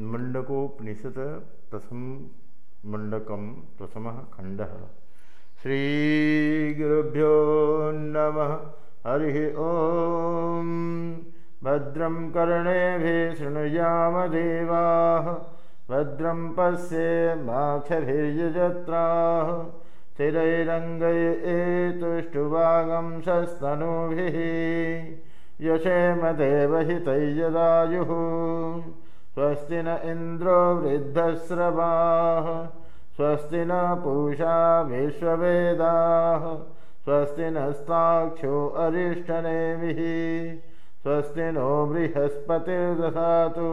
मुण्डकोपनिषत् प्रथम मुण्डकं प्रथमः खण्डः। श्रीगुरुभ्यो नमः। हरिः ॐ भद्रं कर्णेभिः शृणुयामदेवाः भद्रं पश्येमाक्षभिर्यजत्राः स्थिरैरङ्गै एतुष्टुभागं सस्तनूभिः यशेमदेवहितैयदायुः स्वस्ति न इन्द्रो वृद्धस्रवाः स्वस्ति न पूषा विश्ववेदाः स्वस्ति नस्ताक्षो अरिष्टनेमिः स्वस्ति नो बृहस्पतिर्दधातु।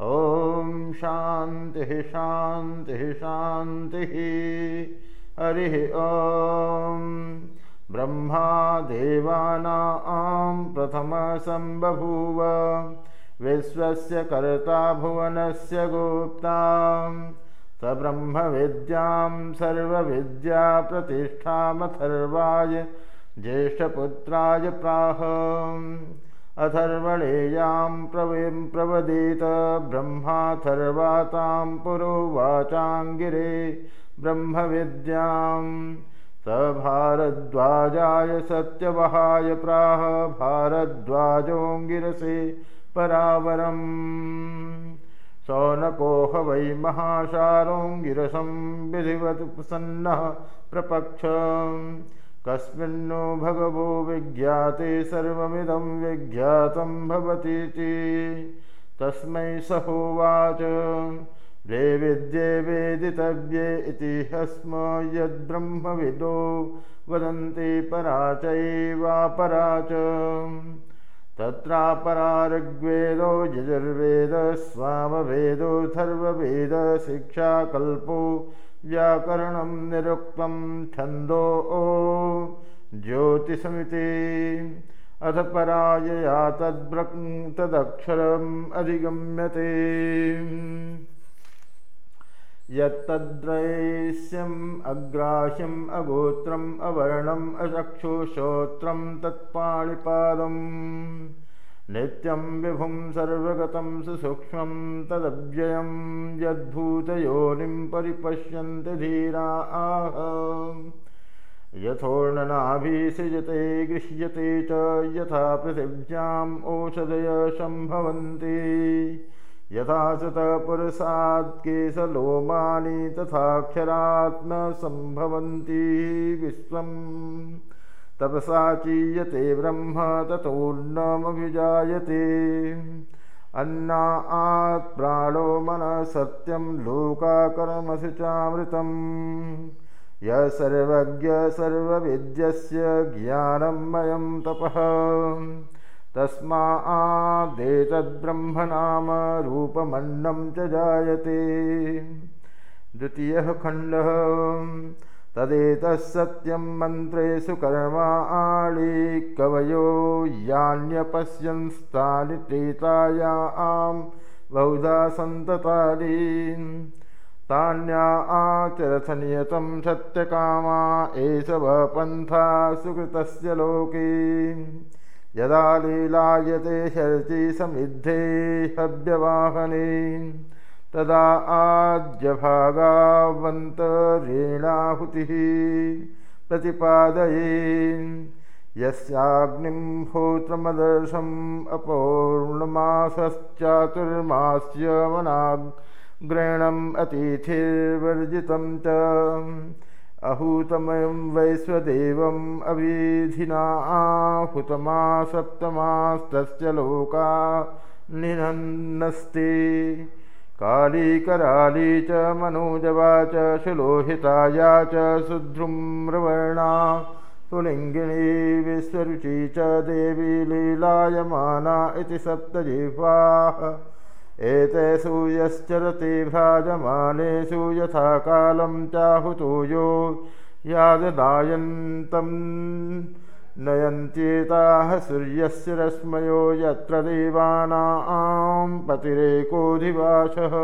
ॐ शान्तिः शान्तिः शान्तिः। हरिः ॐ। ब्रह्मा देवानां प्रथमसम्बभूव विश्वस्य कर्ता भुवनस्य गोप्तां स ब्रह्मविद्यां सर्वविद्याप्रतिष्ठामथर्वाय ज्येष्ठपुत्राय प्राह अथर्वणेयां प्रवीं प्रवदीत ब्रह्माथर्वातां पुरोवाचाङ्गिरे ब्रह्मविद्यां। स भारद्वाजाय सत्यवहाय प्राह भारद्वाजोऽङ्गिरसे परावरम्। सौनकोह वै महाशारोङ्गिरसं विधिवत् प्रसन्नः प्रपक्ष। कस्मिन्नो भगवो विज्ञाते सर्वमिदं विज्ञातं भवतीति तस्मै सहोवाच। द्वे विद्ये वेदितव्ये इति हस्म यद्ब्रह्मविदो वदन्ति परा चैवापरा च तत्रापरा ऋग्वेदो शिक्षाकल्पो व्याकरणं निरुक्तं छन्दो। ओ ज्योतिषमिति अथ परायया तद्ब्रक् तदक्षरम् अधिगम्यते यत्तद्रैस्यम् अग्राह्यम् अगोत्रम् अवर्णम् अचक्षुश्रोत्रं तत्पाणिपादम्। नित्यं विभुं सर्वगतं सुसूक्ष्मं तदव्ययं यद्भूतयोनिं परिपश्यन्ति धीरा। आह यथोर्णनाभिसृजते गृह्यते च यथा पृथिव्याम् ओषधय सम्भवन्ति यथा सतपुरुषात्केशलोमानि तथाक्षरात्मसम्भवन्ति विश्वम्। तपसा चीयते ब्रह्म ततोऽन्नमभिजायते अन्ना आत्प्राणो मनः सत्यं लोकाकर्मसु चामृतम्। य सर्वज्ञ सर्वविद्यस्य ज्ञानमयं तपः तस्मादेतद्ब्रह्मनाम रूपमन्नं च जायते। द्वितीयः खण्डः तदेतः सत्यं मन्त्रेषु कर्माणि कवयो यान्यपश्यंस्तानि त्रेताया आं बहुधा सन्ततानि तान्या आचरथनियतं सत्यकामा एष वः पन्था सुकृतस्य लोके यदा लीलायते शर्चि समिद्धे हव्यवाहने तदा आद्यभागावन्तरेणाहुतिः प्रतिपादये। यस्याग्निं होत्रमदर्शम् अपौर्णमासश्चातुर्मास्य मनाग्रहणम् अतिथिर्वर्जितं च अहूतमयं वैश्वदेवम् अविधिना आहुतमा सप्तमास्तस्य लोका निहन्नस्ति काली कराली च मनोजवा च सुलोहिताया च सुध्रुम्रवर्णा पुलिङ्गिणी विश्वरुचि च देवी लीलायमाना इति सप्तजिह्वाः एतेषु यश्चरति भ्राजमानेषु यथा कालं चाहुतो यो याददायन्तं। नयन्त्येताः सूर्यस्य रश्मयो यत्र देवानां पतिरेकोऽधिवासः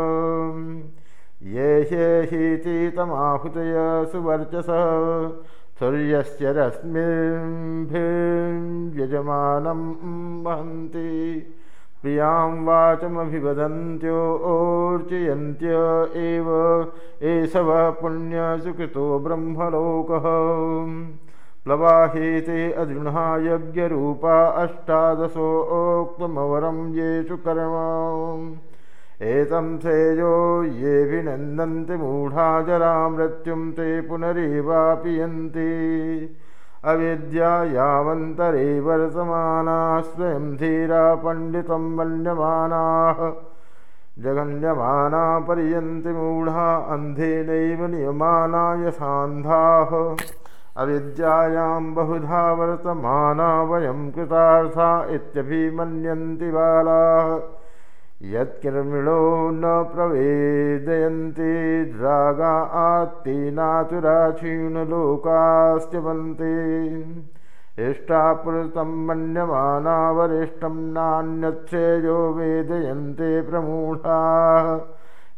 ये ह्येहीति तमाहुतय सुवर्चसः। सूर्यस्य रश्मिभिर्यजमानं वहन्ति प्रियां वाचमभिवदन्त्योर्चयन्त्य एव एष वः पुण्यसुकृतो ब्रह्मलोकः। प्लवाहेते अदृढा यज्ञरूपा अष्टादशोक्तमवरं येषु कर्म एतं श्रेयो येऽभिनन्दन्ति मूढा जरा मृत्युं ते पुनरेवापि अविद्या यावन्तरे वर्तमानाः स्वयं धीरा पण्डितं मन्यमानाः जगन्यमाना पर्यन्ति मूढा अन्धेनैव नियमाना यथान्धाः। अविद्यायां बहुधा वर्तमाना वयं कृतार्था इत्यभिमन्यन्ति बालाः यत्किर्मिणो न प्रवेदयन्ति रागा आत्तीनातुराक्षीणलोकाश्च वन्ति। इष्टापुरुतं मन्यमाना वरिष्ठं नान्यच्छेयो वेदयन्ते प्रमूढाः।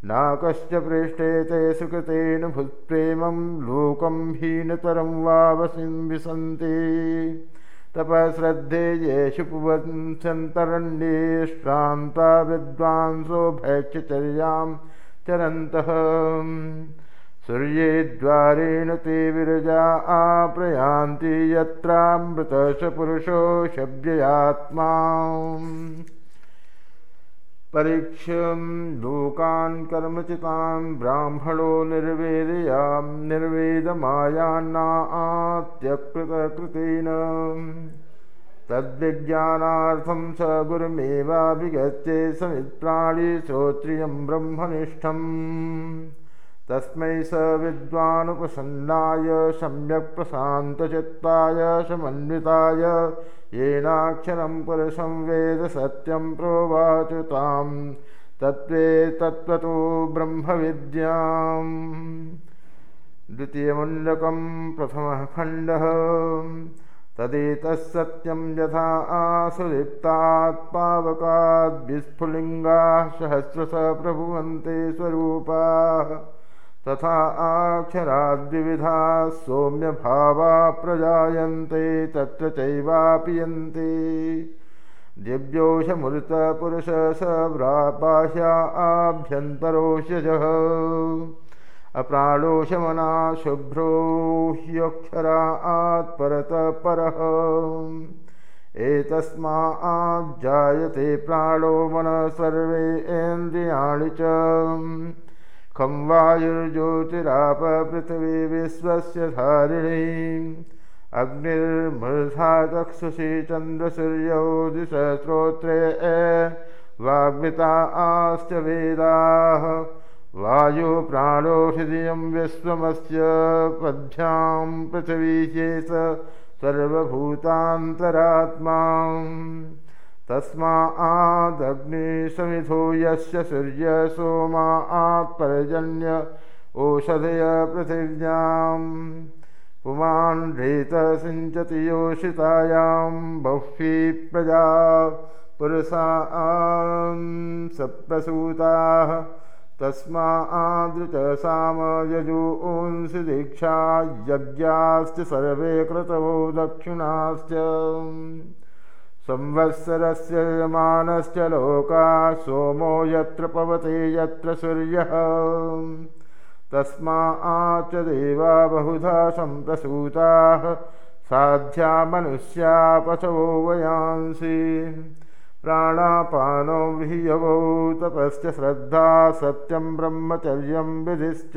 न कश्च पृष्ठे ते सुकृतेन भुत्प्रेमं लोकं हीनतरं वा वसिं विसन्ति तपश्रद्धे येषु पुवंसन्तरण्ये श्रान्ता विद्वांसो भैक्षचर्यां चरन्तः। सूर्ये द्वारेण ते विरजा आप्रयान्ति यत्रामृतश पुरुषो शव्ययात्मा परीक्ष्यं लोकान् कर्मचितान् ब्राह्मणो निर्वेदयां निर्वेदमायान्नात्यकृतकृतेन। तद्विज्ञानार्थं स गुरुमेवाभिगत्ये समित्प्राणि श्रोत्रियं ब्रह्मनिष्ठम्। तस्मै स विद्वानुपसन्नाय सम्यक् प्रशान्तचित्ताय समन्विताय येनाक्षरं पुरुषं सत्यं प्रोवाचुतां तत्त्वे तत्त्वतो ब्रह्मविद्याम्। द्वितीयमुण्डकं प्रथमः खण्डः। तदेतत्सत्यं यथा आसुलिप्तात् पावकाद्विस्फुलिङ्गाः सहस्रश प्रभुवन्ते स्वरूपाः तथा आक्षराद्विविधाः सौम्यभावा प्रजायन्ते तत्र चैवापियन्ते। बाह्या आभ्यन्तरोषजः अप्राणोषमना शुभ्रो ह्यक्षरा आत्परतः परः एतस्माज्जायते प्राणो मनः सर्वे इन्द्रियाणि च खं वायुर्ज्योतिराप पृथिवी विश्वस्य धारिणी अग्निर्मृधा चक्षुषी चन्द्रसूर्यौ दिशस्रोत्रे वाग्मिता आश्च वेदाः। वायुप्राणो हृदयं विश्वमस्य पद्भ्यां पृथिवी चेत् सर्वभूतान्तरात्मा तस्मादग्निसमिधो यस्य सूर्य सोमा आत्पर्जन्य ओषधय पृथिव्यां पुमान् रेतसिञ्चति योषितायां बह्वी प्रजा पुरुषा सप्रसूताः तस्मा आदृच सामयजूंसि दीक्षा यज्ञाश्च सर्वे कृतवो दक्षिणाश्च संवत्सरस्य यमानश्च लोका सोमो यत्र पवते यत्र सूर्यः। तस्मा च देवा बहुधा सम्प्रसूताः साध्या मनुष्या पशवो वयांसि। प्राणापानो विहवौ तपश्च श्रद्धा सत्यं ब्रह्मचर्यं विधिश्च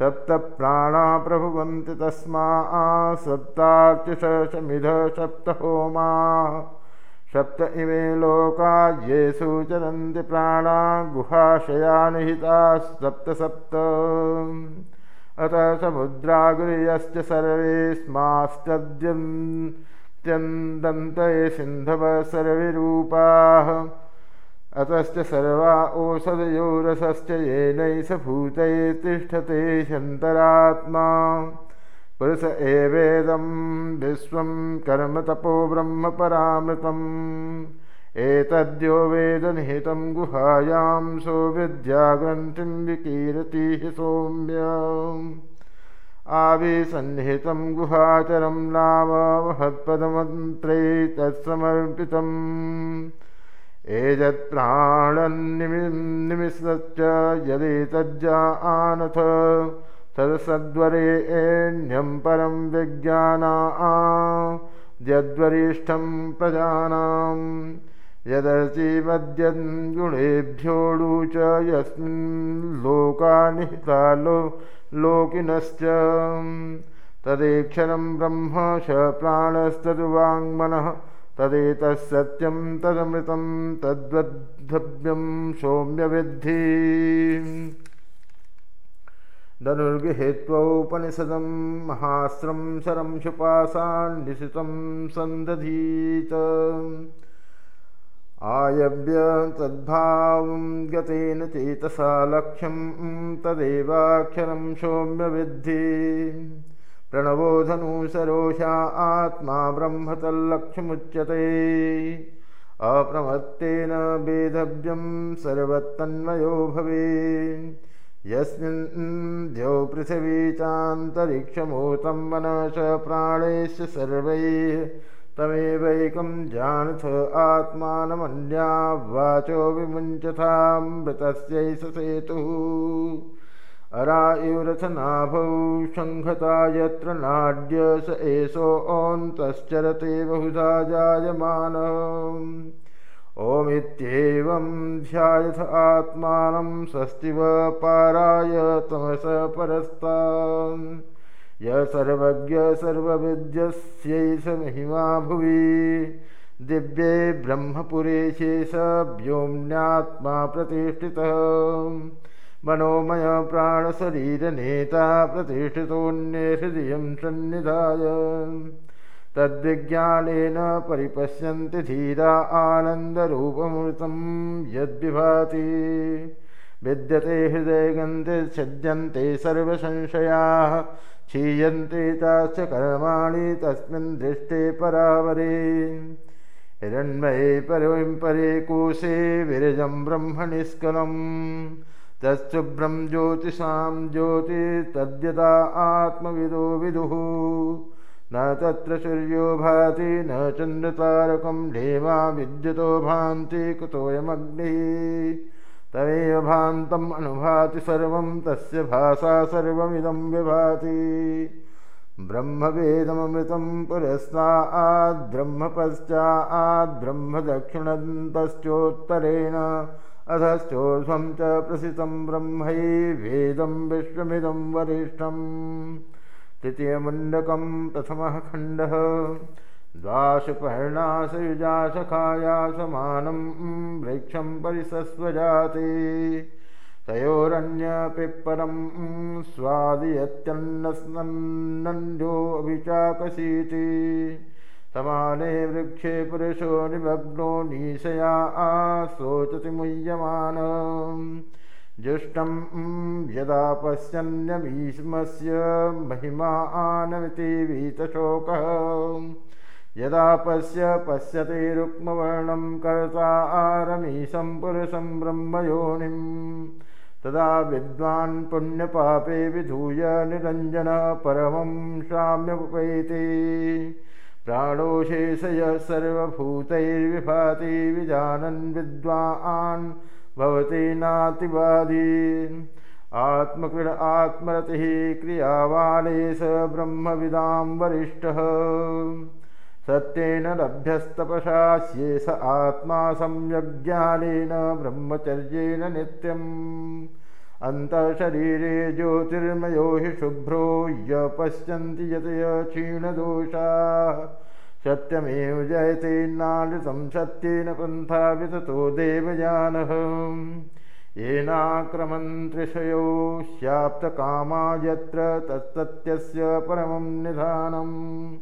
सप्तप्राणा प्रभुवन्ति तस्मा सप्तार्चिषमिध सप्तहोमा सप्त इमे लोका येषु चरन्ति प्राणा गुहाशया निहिताः सप्त सप्त अतः समुद्रागुर्यश्च सर्वेस्मास्तद्यन्त्यन्दन्तये सिन्धव सर्विरूपाः अतश्च सर्वा ओषधयोरसश्च येनैष भूतैः तिष्ठते शन्तरात्मा। पुरुष एवेदं विश्वं कर्म तपो ब्रह्मपरामृतम् एतद्यो वेदनिहितं गुहायां सो विद्याग्रन्थिं विकीरति हि सौम्य। आविसन्निहितं गुहाचरं नाम महत्पदमन्त्रे तत्समर्पितम् एजत्प्राणन्निमिषश्च यदि तज्जा आनथ तदसद्वरेण्यं परं विज्ञाना यद्वरिष्ठं प्रजानां। यदर्चिमद्यन् गुणेभ्योऽडु च यस्मिन् लोकानिहिता लो लोकिनश्च। तदेक्षरं ब्रह्म च प्राणस्तद्वाङ्मनः तदेतत्सत्यं तदमृतं तद्वद्धव्यं सौम्यविद्धि। धनुर्गृहीत्वौपनिषदं महास्त्रं शरं शुपासान्निशितं सन्दधीत आयव्य तद्भावं गतेन चेतसा लक्ष्यं तदेवाक्षरं सौम्यविद्धि प्रणवो धनुसरोषा आत्मा ब्रह्म तल्लक्ष्यमुच्यते अप्रमत्तेन वेदव्यं सर्वतन्मयो भवे यस्मिन् द्यौ पृथिवी चान्तरिक्षमूतं मनस सर्वैः तमेवैकं जानथ आत्मानमन्या वाचो विमुञ्चथामृतस्यैष सेतुः अरायुरथनाभौ शङ्खता यत्र नाड्य स एषोऽन्तश्चरते बहुधा जायमान। ओमित्येवं ध्यायथ आत्मानं स्वस्तिव पाराय तमस परस्ता। य सर्वज्ञ सर्वविद्यस्यैष महिमा भुवि। दिव्ये ब्रह्मपुरे शेष व्योम्न्यात्मा प्रतिष्ठितः मनोमय प्राणशरीरनेता प्रतिष्ठितोऽन्ये हृदयं सन्निधाय। तद्विज्ञानेन परिपश्यन्ति धीरा आनन्दरूपमृतं यद्विभाति। विद्यते हृदयगन्ते छद्यन्ते सर्वसंशयाः क्षीयन्ते चाश्च कर्माणि तस्मिन् दृष्टे परावरे। हिरण्मये परविं परे कोशे विरजं ब्रह्मनिष्कलम् तच्छुभ्रं ज्योतिषां ज्योति तद्यता आत्मविदो विदुः। न तत्र सूर्यो भाति न चन्द्रतारकं ढेमा विद्युतो भान्ति कुतोऽयमग्निः। तमेव भान्तम् अनुभाति सर्वं तस्य भाषा सर्वमिदं विभाति। ब्रह्मवेदममृतं पुरस्ताद्ब्रह्मपश्चाद्ब्रह्मदक्षिणन्तश्चोत्तरेण अधश्चोर्ध्वं च प्रसितं ब्रह्मैवेदं विश्वमिदं वरिष्ठं। तृतीयमुण्डकं प्रथमः खण्डः। द्वाशपर्णासयुजासखाया समानं वृक्षं परिसस्वजाति तयोरन्यपिप्परं स्वादियत्यन्नस्नन्नोऽभिचाकसीति समाने वृक्षे पुरुषो निमग्नो नीशया आशोचति मुह्यमान। जुष्टं यदा पश्यन्यमीष्मस्य महिमा आनमिति वीतशोकः। यदा पश्य पश्यते रुक्मवर्णं कर्ता आरमीशं पुरुषं ब्रह्मयोनिं तदा विद्वान् पुण्यपापे विधूय निरञ्जन परमं शाम्यमुपैति प्राणोशेषयः सर्वभूतैर्विभाति विजानन् विद्वान् भवति नातिवादी। आत्मकृण आत्मरतिः क्रियावाले स ब्रह्मविदां वरिष्ठः। सत्येन लभ्यस्तपसा ह्येष आत्मा सम्यग्ज्ञानेन ब्रह्मचर्येण नित्यम्। अन्तःशरीरे ज्योतिर्मयो हि शुभ्रो य पश्यन्ति यतय क्षीणदोषाः सत्यमेव जयते नालृतं सत्येन पन्था विततो देवयानः। येनाक्रमन्त्रिषयो स्याप्तकामा यत्र तत्सत्यस्य परमं निधानम्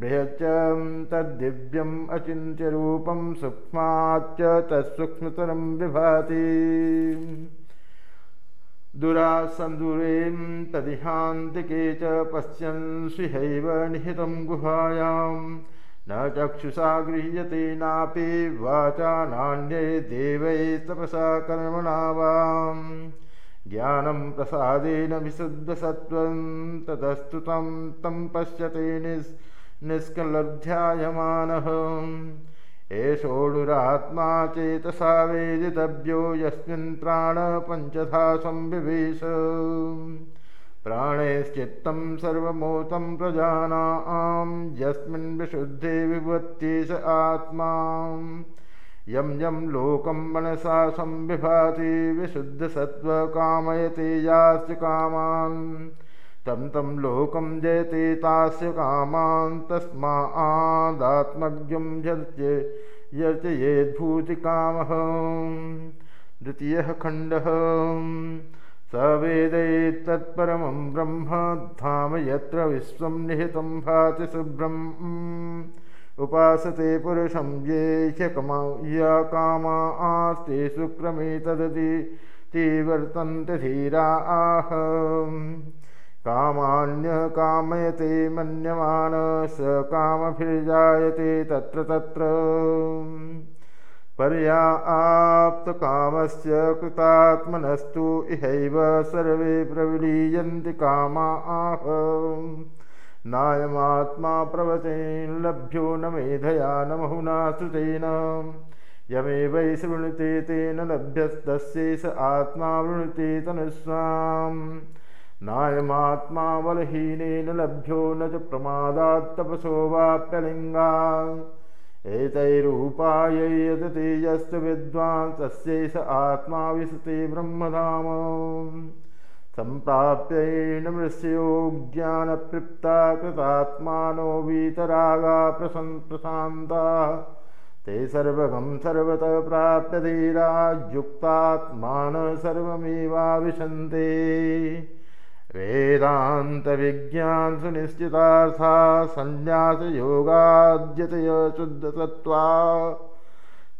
बृहच्च तद्दिव्यम् अचिन्त्यरूपं सूक्ष्माच्च तत्सूक्ष्मतरं विभाति। दुरासन्दुरें तदिहान्तिके च पश्यन् स्विहैव निहितं गुहायां न चक्षुषा गृह्यते नापि वाचा नान्ये देवै तपसा कर्मणा वां ज्ञानं प्रसादेन विशुद्धसत्त्वं ततस्तु तं तं पश्यते निस् निष्कलध्यायमानः एषोडुरात्मा चेतसा वेदितव्यो यस्मिन् प्राणपञ्चथा संविवेश प्राणैश्चित्तं सर्वमोतं प्रजानां यस्मिन् विशुद्धे विभत्ति स आत्मा। यं यं लोकं मनसा संविभाति विशुद्धसत्त्वकामयते यास्य कामान्। तं तं लोकं जयते तास्य कामान् तस्मादात्मज्ञं यर्च्य यर्चयेद्भूतिकामः द्वितीयः खण्डः स वेदैतत्परमं ब्रह्म यत्र विश्वं निहितं भाति शुभ्रम्। उपासते पुरुषं ये ह्यकमा या कामा आस्ते सुक्रमे तदति ते वर्तन्ते धीरा आह। कामान्यकामयते मन्यमान स कामभिर्जायते तत्र तत्र पर्या आप्तकामस्य कृतात्मनस्तु इहैव सर्वे प्रविलीयन्ति कामा आह। नायमात्मा प्रवचेन लभ्यो न मेधया न महुना श्रुतेन। यमे वै शृणुते तेन लभ्यस्तस्यै स आत्मा वृणुते तनुस्वाम्। नायमात्मा बलहीनेन लभ्यो न च प्रमादात्तपसो वाप्यलिङ्गा एतैरूपायै यदति यस्तु विद्वान् तस्यै स आत्मा विशति ब्रह्मधाम। ज्ञानप्रिप्ता कृतात्मानो वीतरागा प्रसन् प्रशान्ता। ते सर्वगं सर्वतः प्राप्य धीरा युक्तात्मान सर्वमेवाविशन्ते वेदान्तविज्ञानसुनिश्चितार्था सन्न्यासयोगाद्यतय शुद्धसत्त्वा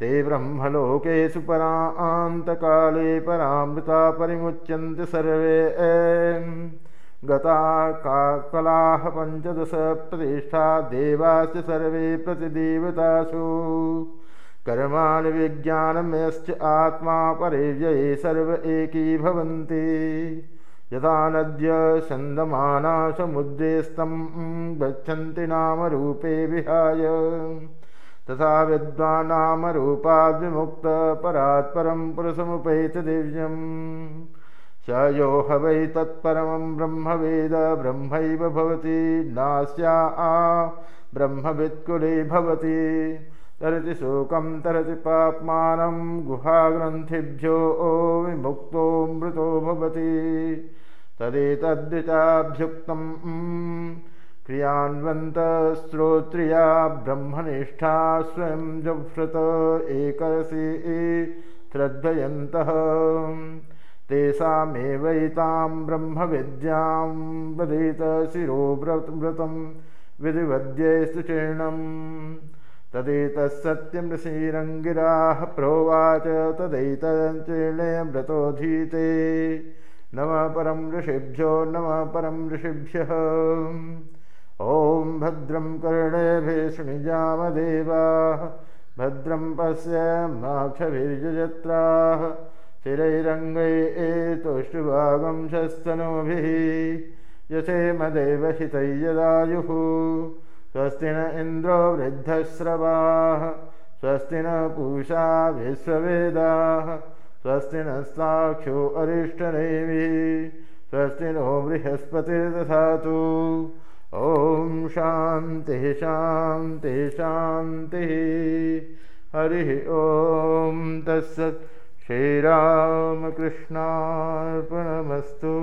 ते ब्रह्मलोकेषु परान्तकाले परामृता परिमुच्यन्ते सर्वे। गता का कलाः पञ्चदश प्रतिष्ठा देवाश्च सर्वे प्रतिदेवतासु। कर्माणि विज्ञानमयश्च आत्मा परिव्यये सर्व एकी भवन्ति यदा नद्य छन्दमाना समुद्रेस्तं गच्छन्ति नामरूपे विहाय। तथा विद्वान्नामरूपाद्विमुक्तपरात् परं पुरुषमुपैति दिव्यम्। स यो ह वै तत्परमं ब्रह्मवेद ब्रह्मैव भवति। नास्या आ ब्रह्मवित्कुले भवति। तरति शोकं तरति पाप्मानं गुहाग्रन्थिभ्यो विमुक्तो मृतो भवति तदेतद्विचाभ्युक्तं क्रियान्वन्तश्रोत्रिया ब्रह्मनिष्ठा स्वयं जुह्रत एकरसि श्रद्धयन्तः। तेषामेवैतां ब्रह्मविद्यां वदेत शिरोव्रतं विधिवद्यैस्तु चीर्णम् तदेतत्सत्यं ऋषिरङ्गिराः प्रोवाच तदैतचीर्णयव्रतोऽधीते नमः परं ऋषिभ्यो नमः परं ऋषिभ्यः। ॐ भद्रं कर्णेभिः शृणिजामदेवाः भद्रं पश्यमाक्षभिर्यजत्राः स्थिरैरङ्गै एतोष्टुभागं शस्तनोभिः यथेमदेवहितै यदायुः। स्वस्ति न इन्द्रो वृद्धश्रवाः स्वस्ति न पूषा विश्ववेदाः स्वस्ति न साक्षो अरिष्टनेमिः स्वस्ति नो बृहस्पतिर्दधातु। ॐ शान्तिः शान्तिः शान्तिः। हरिः ॐ तत्सत् श्रीरामकृष्णार्पणमस्तु